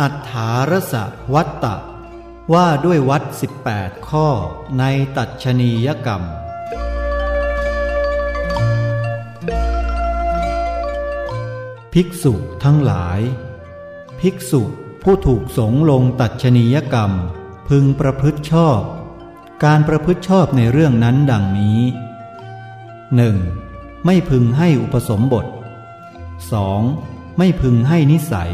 อัฏฐารสวัตตะ ว่าด้วยวัด 18 ข้อในตัชนียกรรม ภิกษุทั้งหลาย ภิกษุผู้ถูกสงลงตัชนียกรรม พึงประพฤติชอบ การประพฤติชอบในเรื่องนั้นดังนี้ 1. ไม่พึงให้อุปสมบท 2. ไม่พึงให้นิสัย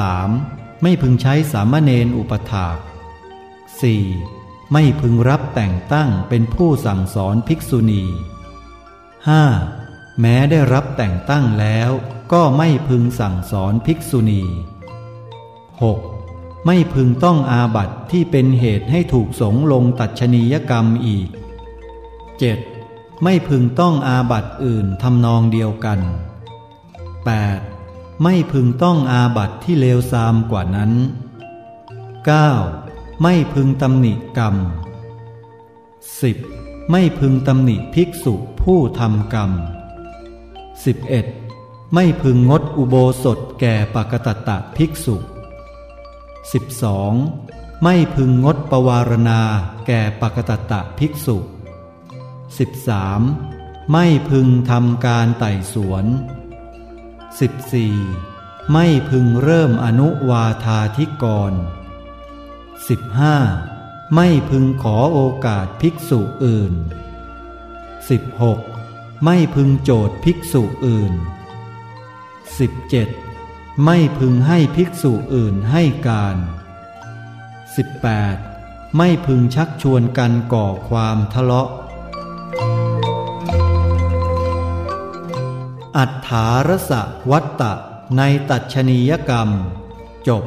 3. ไม่พึงใช้สามเณรอุปถาก 4. ไม่พึงรับแต่งตั้งเป็นผู้สั่งสอนภิกษุณี 5. แม้ได้รับแต่งตั้งแล้วก็ไม่พึงสั่งสอนภิกษุณี 6. ไม่พึงต้องอาบัติที่เป็นเหตุให้ถูกสงลงตัดชนียกรรมอีก 7. ไม่พึงต้องอาบัติอื่นทำนองเดียวกัน 8. ไม่พึงต้องอาบัติที่เลวทรามกว่านั้น 9. ไม่พึงตำหนิกรรม 10. ไม่พึงตำหนิภิกษุผู้ทำกรรม 11. ไม่พึงงดอุโบสถแก่ปกตตะภิกษุ 12. ไม่พึงงดปวารณาแก่ปกตตะภิกษุ 13. ไม่พึงทำการไต่สวน 14. ไม่พึงเริ่มอนุวาธาธิกร 15. ไม่พึงขอโอกาสภิกษุอื่น 16. ไม่พึงโจทย์ภิกษุอื่น 17. ไม่พึงให้ภิกษุอื่นให้การ 18. ไม่พึงชักชวนกันก่อความทะเลาะ อัฏฐารสวัตตะในตัชนียกรรม จบ